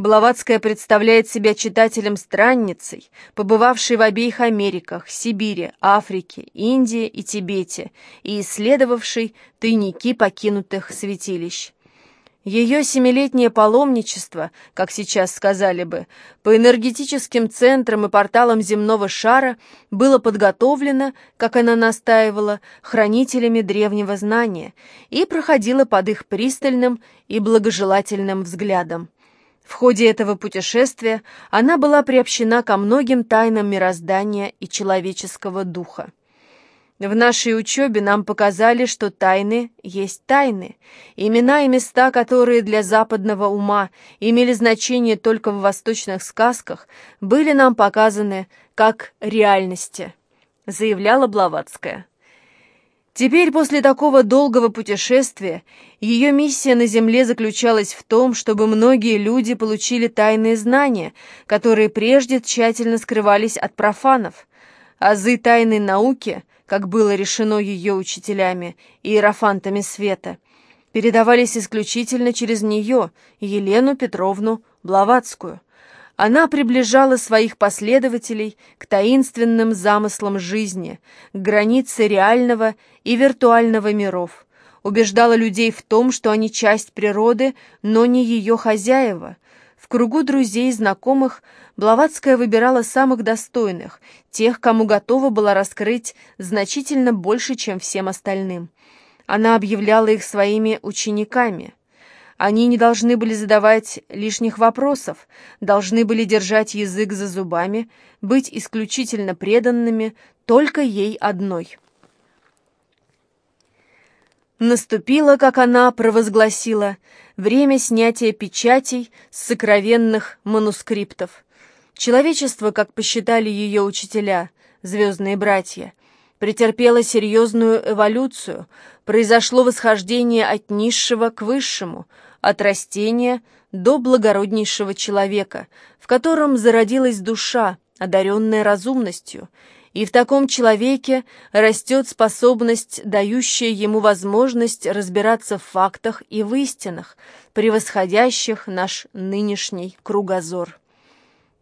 Блаватская представляет себя читателем-странницей, побывавшей в обеих Америках, Сибири, Африке, Индии и Тибете и исследовавшей тайники покинутых святилищ. Ее семилетнее паломничество, как сейчас сказали бы, по энергетическим центрам и порталам земного шара было подготовлено, как она настаивала, хранителями древнего знания и проходило под их пристальным и благожелательным взглядом. В ходе этого путешествия она была приобщена ко многим тайнам мироздания и человеческого духа. В нашей учебе нам показали, что тайны есть тайны. Имена и места, которые для западного ума имели значение только в восточных сказках, были нам показаны как реальности, заявляла Блаватская. Теперь, после такого долгого путешествия, ее миссия на Земле заключалась в том, чтобы многие люди получили тайные знания, которые прежде тщательно скрывались от профанов. Азы тайной науки, как было решено ее учителями и иерофантами света, передавались исключительно через нее, Елену Петровну Блаватскую – она приближала своих последователей к таинственным замыслам жизни, к границе реального и виртуального миров, убеждала людей в том, что они часть природы, но не ее хозяева. В кругу друзей и знакомых Блаватская выбирала самых достойных, тех, кому готова была раскрыть значительно больше, чем всем остальным. Она объявляла их своими учениками – они не должны были задавать лишних вопросов, должны были держать язык за зубами, быть исключительно преданными только ей одной. Наступило, как она провозгласила, время снятия печатей с сокровенных манускриптов. Человечество, как посчитали ее учителя, звездные братья, претерпело серьезную эволюцию, произошло восхождение от низшего к высшему – от растения до благороднейшего человека, в котором зародилась душа, одаренная разумностью, и в таком человеке растет способность, дающая ему возможность разбираться в фактах и в истинах, превосходящих наш нынешний кругозор.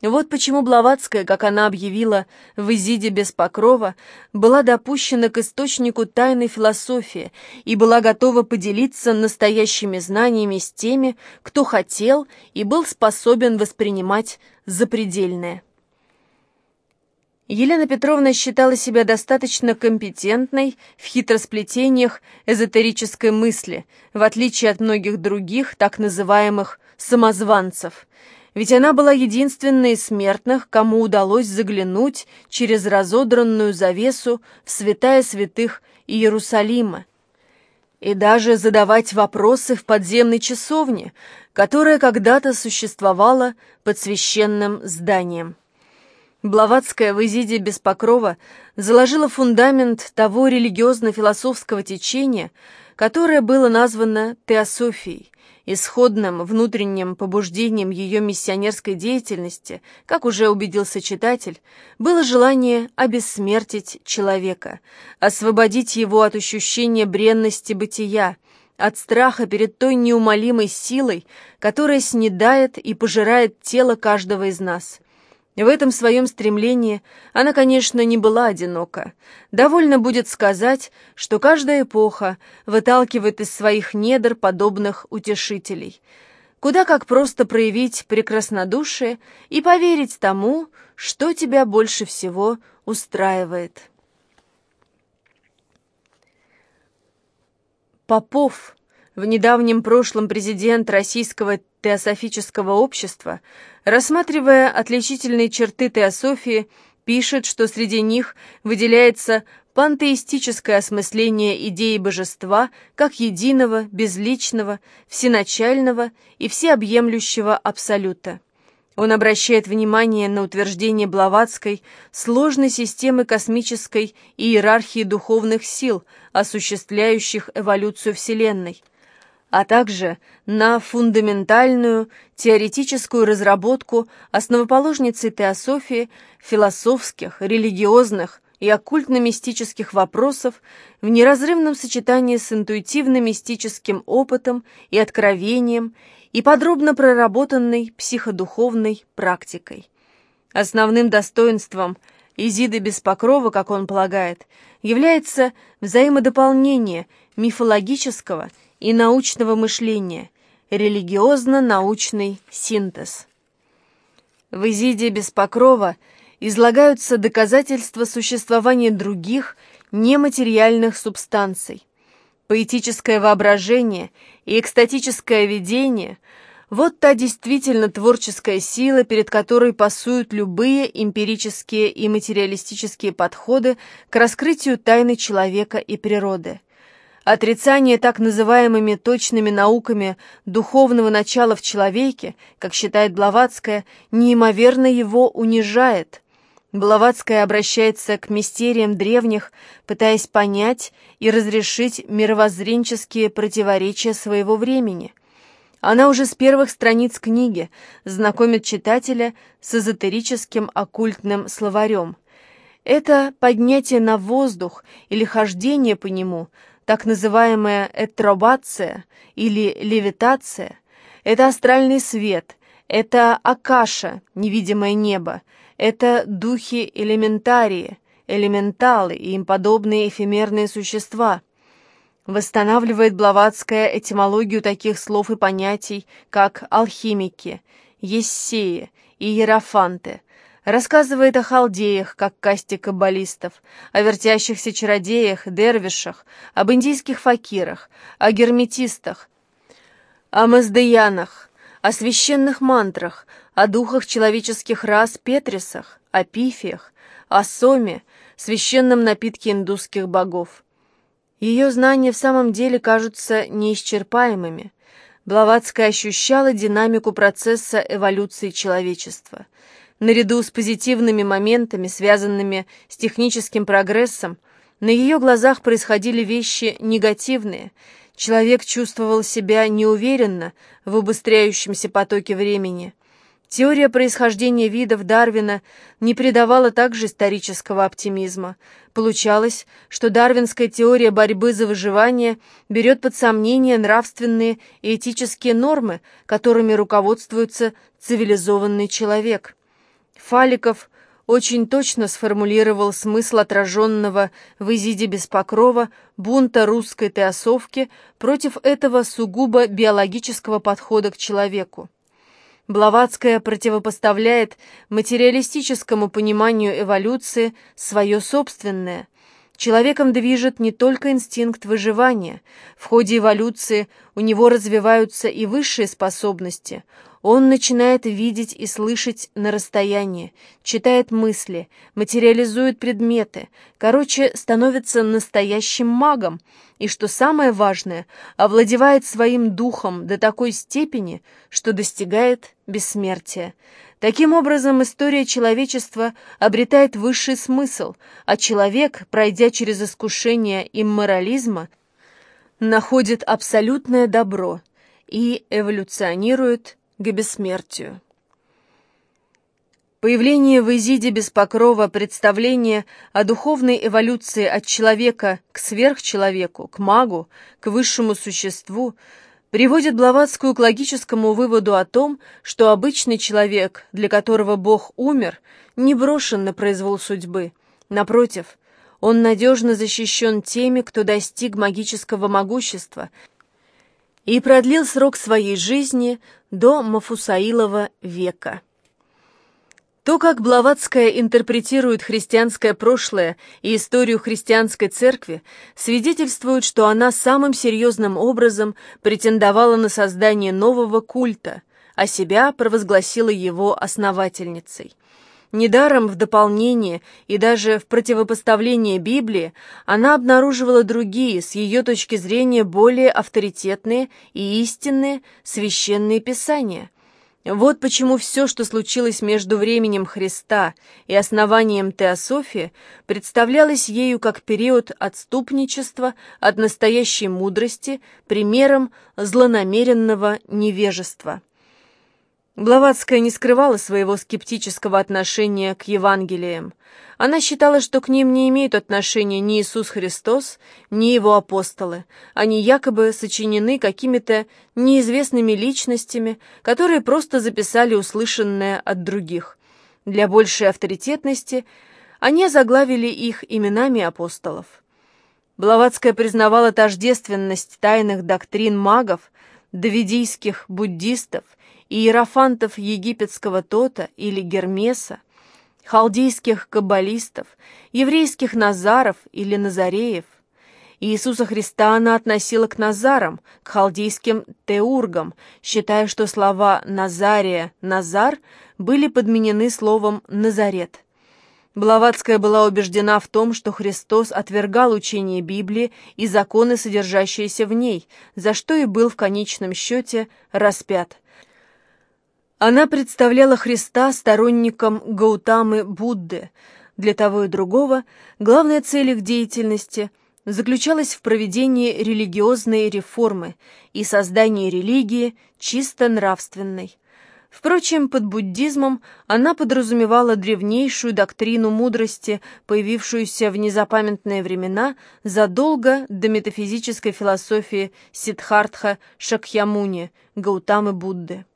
Вот почему Блаватская, как она объявила в «Изиде без покрова», была допущена к источнику тайной философии и была готова поделиться настоящими знаниями с теми, кто хотел и был способен воспринимать запредельное. Елена Петровна считала себя достаточно компетентной в хитросплетениях эзотерической мысли, в отличие от многих других так называемых «самозванцев», ведь она была единственной из смертных, кому удалось заглянуть через разодранную завесу в святая святых Иерусалима и даже задавать вопросы в подземной часовне, которая когда-то существовала под священным зданием. Блаватская в Изиде без покрова заложила фундамент того религиозно-философского течения, которое было названо теософией, Исходным внутренним побуждением ее миссионерской деятельности, как уже убедился читатель, было желание обессмертить человека, освободить его от ощущения бренности бытия, от страха перед той неумолимой силой, которая снедает и пожирает тело каждого из нас – в этом своем стремлении она, конечно, не была одинока. Довольно будет сказать, что каждая эпоха выталкивает из своих недр подобных утешителей. Куда как просто проявить прекраснодушие и поверить тому, что тебя больше всего устраивает. Попов, в недавнем прошлом президент Российского теософического общества, рассматривая отличительные черты теософии, пишет, что среди них выделяется пантеистическое осмысление идеи божества как единого, безличного, всеначального и всеобъемлющего абсолюта. Он обращает внимание на утверждение Блаватской сложной системы космической иерархии духовных сил, осуществляющих эволюцию Вселенной – а также на фундаментальную теоретическую разработку основоположницы теософии философских, религиозных и оккультно-мистических вопросов в неразрывном сочетании с интуитивно-мистическим опытом и откровением и подробно проработанной психодуховной практикой. Основным достоинством Изиды без покрова, как он полагает, является взаимодополнение мифологического и научного мышления, религиозно-научный синтез. В Изиде без покрова излагаются доказательства существования других нематериальных субстанций. Поэтическое воображение и экстатическое видение – вот та действительно творческая сила, перед которой пасуют любые эмпирические и материалистические подходы к раскрытию тайны человека и природы. Отрицание так называемыми точными науками духовного начала в человеке, как считает Блаватская, неимоверно его унижает. Блаватская обращается к мистериям древних, пытаясь понять и разрешить мировоззренческие противоречия своего времени. Она уже с первых страниц книги знакомит читателя с эзотерическим оккультным словарем. Это поднятие на воздух или хождение по нему, так называемая этробация или левитация, это астральный свет, это акаша, невидимое небо, это духи-элементарии, элементалы и им подобные эфемерные существа – Восстанавливает Блаватская этимологию таких слов и понятий, как алхимики, ессеи и иерофанты. Рассказывает о халдеях, как касте каббалистов, о вертящихся чародеях, дервишах, об индийских факирах, о герметистах, о маздеянах, о священных мантрах, о духах человеческих рас Петрисах, о пифиях, о соме, священном напитке индусских богов. Ее знания в самом деле кажутся неисчерпаемыми. Блаватская ощущала динамику процесса эволюции человечества. Наряду с позитивными моментами, связанными с техническим прогрессом, на ее глазах происходили вещи негативные. Человек чувствовал себя неуверенно в убыстряющемся потоке времени. Теория происхождения видов Дарвина не придавала также исторического оптимизма. Получалось, что дарвинская теория борьбы за выживание берет под сомнение нравственные и этические нормы, которыми руководствуется цивилизованный человек. Фаликов очень точно сформулировал смысл отраженного в Изиде Беспокрова бунта русской теосовки против этого сугубо биологического подхода к человеку. Блаватская противопоставляет материалистическому пониманию эволюции свое собственное. Человеком движет не только инстинкт выживания. В ходе эволюции у него развиваются и высшие способности. Он начинает видеть и слышать на расстоянии, читает мысли, материализует предметы, короче, становится настоящим магом, и, что самое важное, овладевает своим духом до такой степени, что достигает бессмертия. Таким образом, история человечества обретает высший смысл, а человек, пройдя через искушение имморализма, находит абсолютное добро и эволюционирует к бессмертию. Появление в Изиде без покрова представления о духовной эволюции от человека к сверхчеловеку, к магу, к высшему существу приводит Блаватскую к логическому выводу о том, что обычный человек, для которого Бог умер, не брошен на произвол судьбы. Напротив, он надежно защищен теми, кто достиг магического могущества и продлил срок своей жизни до Мафусаилова века. То, как Блаватская интерпретирует христианское прошлое и историю христианской церкви, свидетельствует, что она самым серьезным образом претендовала на создание нового культа, а себя провозгласила его основательницей. Недаром в дополнение и даже в противопоставление Библии она обнаруживала другие, с ее точки зрения, более авторитетные и истинные священные писания – вот почему все, что случилось между временем Христа и основанием Теософии, представлялось ею как период отступничества от настоящей мудрости, примером злонамеренного невежества. Блаватская не скрывала своего скептического отношения к Евангелиям. Она считала, что к ним не имеют отношения ни Иисус Христос, ни его апостолы. Они якобы сочинены какими-то неизвестными личностями, которые просто записали услышанное от других. Для большей авторитетности они заглавили их именами апостолов. Блаватская признавала тождественность тайных доктрин магов, давидийских буддистов, иерофантов египетского Тота или Гермеса, халдейских каббалистов, еврейских назаров или назареев. Иисуса Христа она относила к назарам, к халдейским теургам, считая, что слова «назария», «назар» были подменены словом «назарет». Блаватская была убеждена в том, что Христос отвергал учение Библии и законы, содержащиеся в ней, за что и был в конечном счете распят – она представляла Христа сторонником Гаутамы Будды. Для того и другого главная цель их деятельности заключалась в проведении религиозной реформы и создании религии чисто нравственной. Впрочем, под буддизмом она подразумевала древнейшую доктрину мудрости, появившуюся в незапамятные времена задолго до метафизической философии Сиддхартха Шакьямуни, Гаутамы Будды.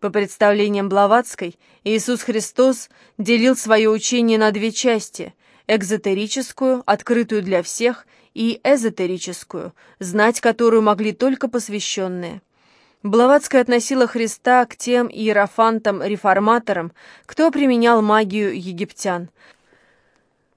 По представлениям Блаватской, Иисус Христос делил свое учение на две части – экзотерическую, открытую для всех, и эзотерическую, знать которую могли только посвященные. Блаватская относила Христа к тем иерофантам-реформаторам, кто применял магию египтян.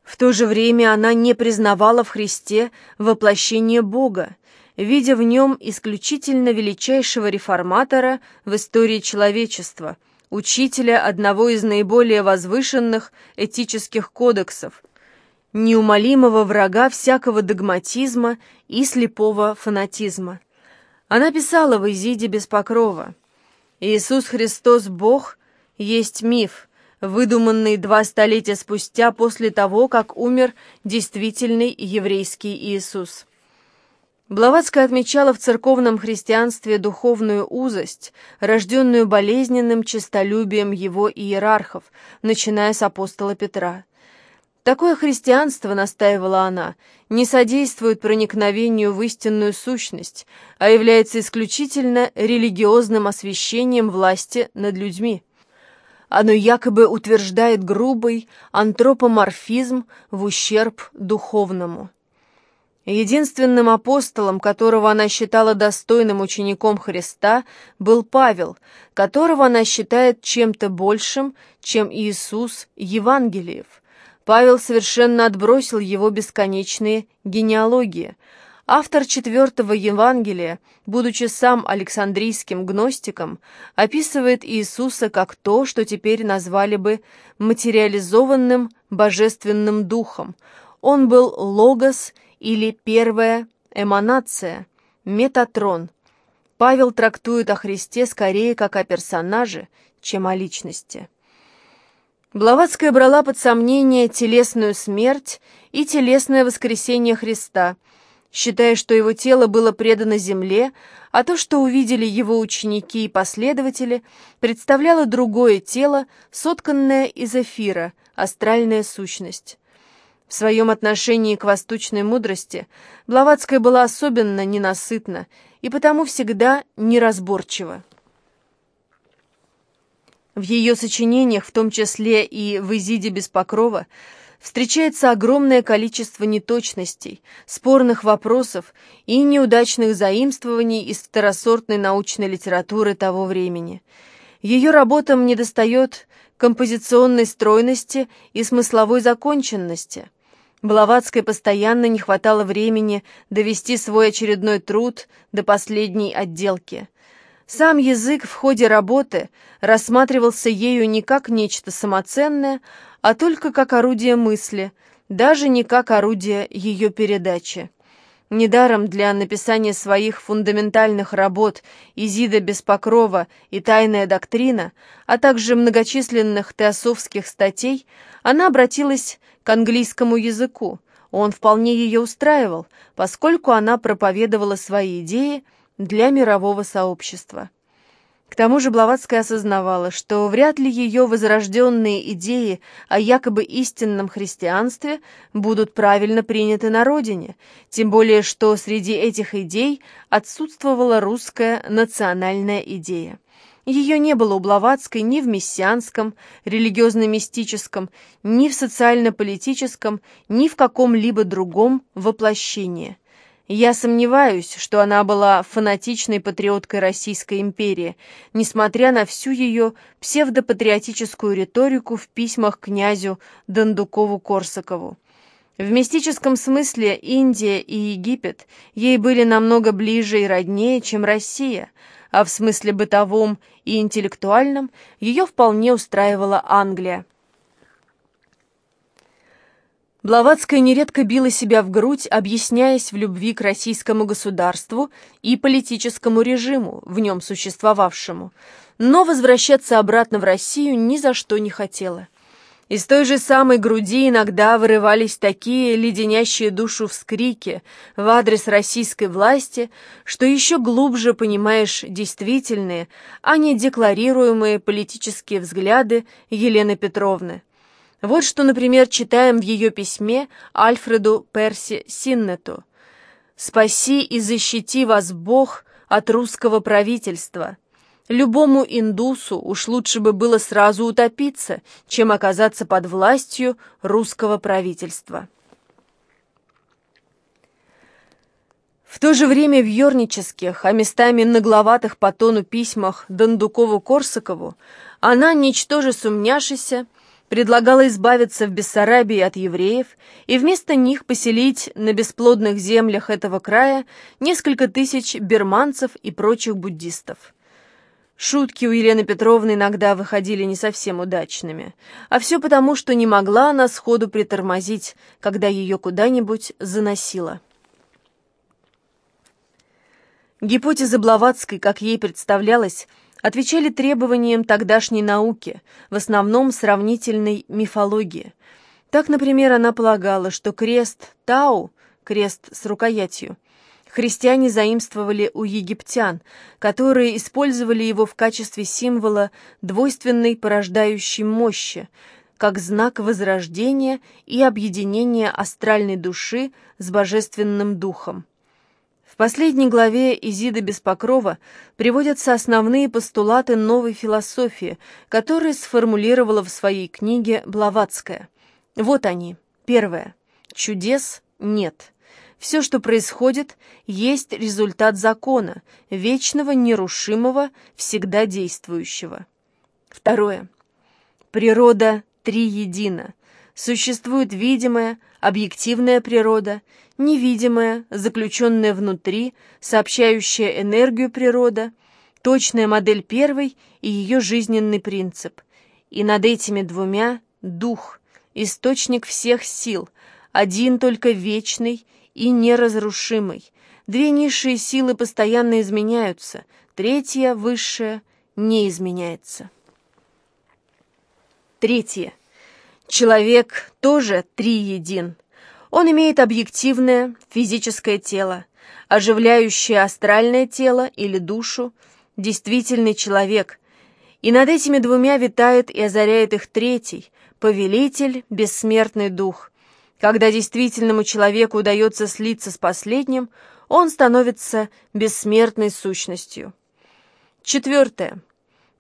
В то же время она не признавала в Христе воплощение Бога, видя в нем исключительно величайшего реформатора в истории человечества, учителя одного из наиболее возвышенных этических кодексов, неумолимого врага всякого догматизма и слепого фанатизма. Она писала в Изиде без покрова «Иисус Христос Бог есть миф», выдуманный два столетия спустя после того, как умер действительный еврейский Иисус. Блаватская отмечала в церковном христианстве духовную узость, рожденную болезненным честолюбием его иерархов, начиная с апостола Петра. Такое христианство, настаивала она, не содействует проникновению в истинную сущность, а является исключительно религиозным освящением власти над людьми. Оно якобы утверждает грубый антропоморфизм в ущерб духовному. Единственным апостолом, которого она считала достойным учеником Христа, был Павел, которого она считает чем-то большим, чем Иисус Евангелиев. Павел совершенно отбросил его бесконечные генеалогии. Автор четвертого Евангелия, будучи сам Александрийским гностиком, описывает Иисуса как то, что теперь назвали бы материализованным божественным духом. Он был логос или первая эманация, метатрон. Павел трактует о Христе скорее как о персонаже, чем о личности. Блаватская брала под сомнение телесную смерть и телесное воскресение Христа, считая, что его тело было предано земле, а то, что увидели его ученики и последователи, представляло другое тело, сотканное из эфира, астральная сущность. В своем отношении к восточной мудрости Блаватская была особенно ненасытна и потому всегда неразборчива. В ее сочинениях, в том числе и в «Изиде без покрова», встречается огромное количество неточностей, спорных вопросов и неудачных заимствований из второсортной научной литературы того времени. Ее работам недостает композиционной стройности и смысловой законченности – Блаватской постоянно не хватало времени довести свой очередной труд до последней отделки. Сам язык в ходе работы рассматривался ею не как нечто самоценное, а только как орудие мысли, даже не как орудие ее передачи. Недаром для написания своих фундаментальных работ «Изида без покрова» и «Тайная доктрина», а также многочисленных теософских статей, она обратилась к английскому языку. Он вполне ее устраивал, поскольку она проповедовала свои идеи для мирового сообщества. К тому же Блаватская осознавала, что вряд ли ее возрожденные идеи о якобы истинном христианстве будут правильно приняты на родине, тем более что среди этих идей отсутствовала русская национальная идея. Ее не было у Блаватской ни в мессианском, религиозно-мистическом, ни в социально-политическом, ни в каком-либо другом воплощении. Я сомневаюсь, что она была фанатичной патриоткой Российской империи, несмотря на всю ее псевдопатриотическую риторику в письмах князю Дондукову-Корсакову. В мистическом смысле Индия и Египет ей были намного ближе и роднее, чем Россия, а в смысле бытовом и интеллектуальном ее вполне устраивала Англия. Блаватская нередко била себя в грудь, объясняясь в любви к российскому государству и политическому режиму, в нем существовавшему, но возвращаться обратно в Россию ни за что не хотела. Из той же самой груди иногда вырывались такие леденящие душу вскрики в адрес российской власти, что еще глубже понимаешь действительные, а не декларируемые политические взгляды Елены Петровны. Вот что, например, читаем в ее письме Альфреду Перси Синнету. «Спаси и защити вас Бог от русского правительства. Любому индусу уж лучше бы было сразу утопиться, чем оказаться под властью русского правительства». В то же время в юрнических, а местами нагловатых по тону письмах Дондукову-Корсакову она, ничтоже сумняшися, предлагала избавиться в Бессарабии от евреев и вместо них поселить на бесплодных землях этого края несколько тысяч берманцев и прочих буддистов. Шутки у Елены Петровны иногда выходили не совсем удачными, а все потому, что не могла она сходу притормозить, когда ее куда-нибудь заносило. Гипотеза Блаватской, как ей представлялось, отвечали требованиям тогдашней науки, в основном сравнительной мифологии. Так, например, она полагала, что крест Тау, крест с рукоятью, христиане заимствовали у египтян, которые использовали его в качестве символа двойственной порождающей мощи, как знак возрождения и объединения астральной души с божественным духом. В последней главе Изида Беспокрова приводятся основные постулаты новой философии, которые сформулировала в своей книге Блаватская. Вот они. Первое. Чудес нет. Все, что происходит, есть результат закона, вечного, нерушимого, всегда действующего. Второе. Природа триедина. Существует видимая, объективная природа невидимая, заключенная внутри, сообщающая энергию природа, точная модель первой и ее жизненный принцип. И над этими двумя — дух, источник всех сил, один только вечный и неразрушимый. Две низшие силы постоянно изменяются, третья, высшая, не изменяется. Третье. Человек тоже триедин. Он имеет объективное физическое тело, оживляющее астральное тело или душу, действительный человек, и над этими двумя витает и озаряет их третий, повелитель, бессмертный дух. Когда действительному человеку удается слиться с последним, он становится бессмертной сущностью. Четвертое.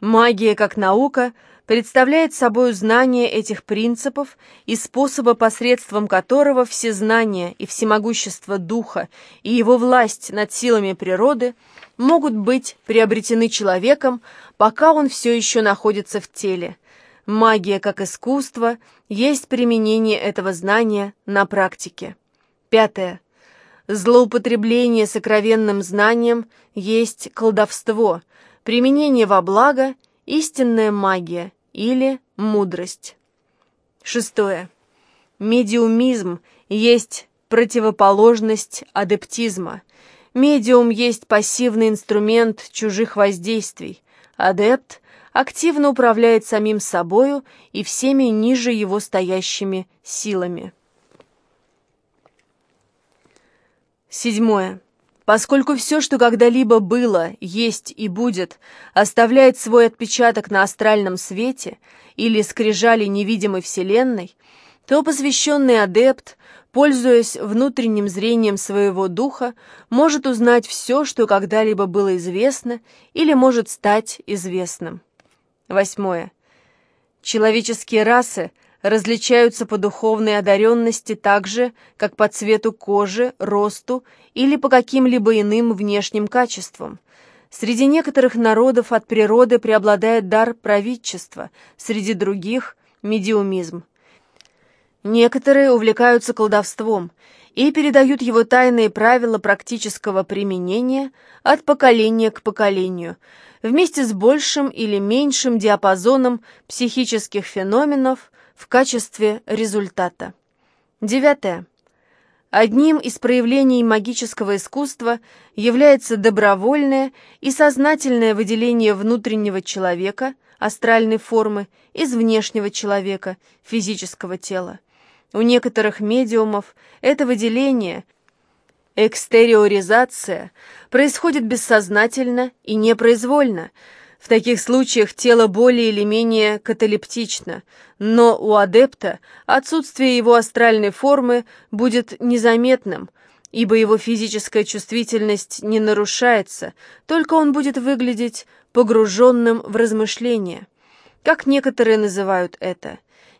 Магия как наука – представляет собой знание этих принципов и способа, посредством которого все знания и всемогущество духа и его власть над силами природы могут быть приобретены человеком, пока он все еще находится в теле. Магия как искусство есть применение этого знания на практике. Пятое. Злоупотребление сокровенным знанием есть колдовство, применение во благо – истинная магия или мудрость. Шестое. Медиумизм есть противоположность адептизма. Медиум есть пассивный инструмент чужих воздействий. Адепт активно управляет самим собою и всеми ниже его стоящими силами. Седьмое. Поскольку все, что когда-либо было, есть и будет, оставляет свой отпечаток на астральном свете или скрижали невидимой Вселенной, то посвященный адепт, пользуясь внутренним зрением своего духа, может узнать все, что когда-либо было известно или может стать известным. Восьмое. Человеческие расы различаются по духовной одаренности так же, как по цвету кожи, росту или по каким-либо иным внешним качествам. Среди некоторых народов от природы преобладает дар правительства, среди других – медиумизм. Некоторые увлекаются колдовством и передают его тайные правила практического применения от поколения к поколению, вместе с большим или меньшим диапазоном психических феноменов в качестве результата. Девятое. Одним из проявлений магического искусства является добровольное и сознательное выделение внутреннего человека, астральной формы, из внешнего человека, физического тела. У некоторых медиумов это выделение, экстериоризация, происходит бессознательно и непроизвольно. В таких случаях тело более или менее каталептично, но у адепта отсутствие его астральной формы будет незаметным, ибо его физическая чувствительность не нарушается, только он будет выглядеть погруженным в размышления. Как некоторые называют это –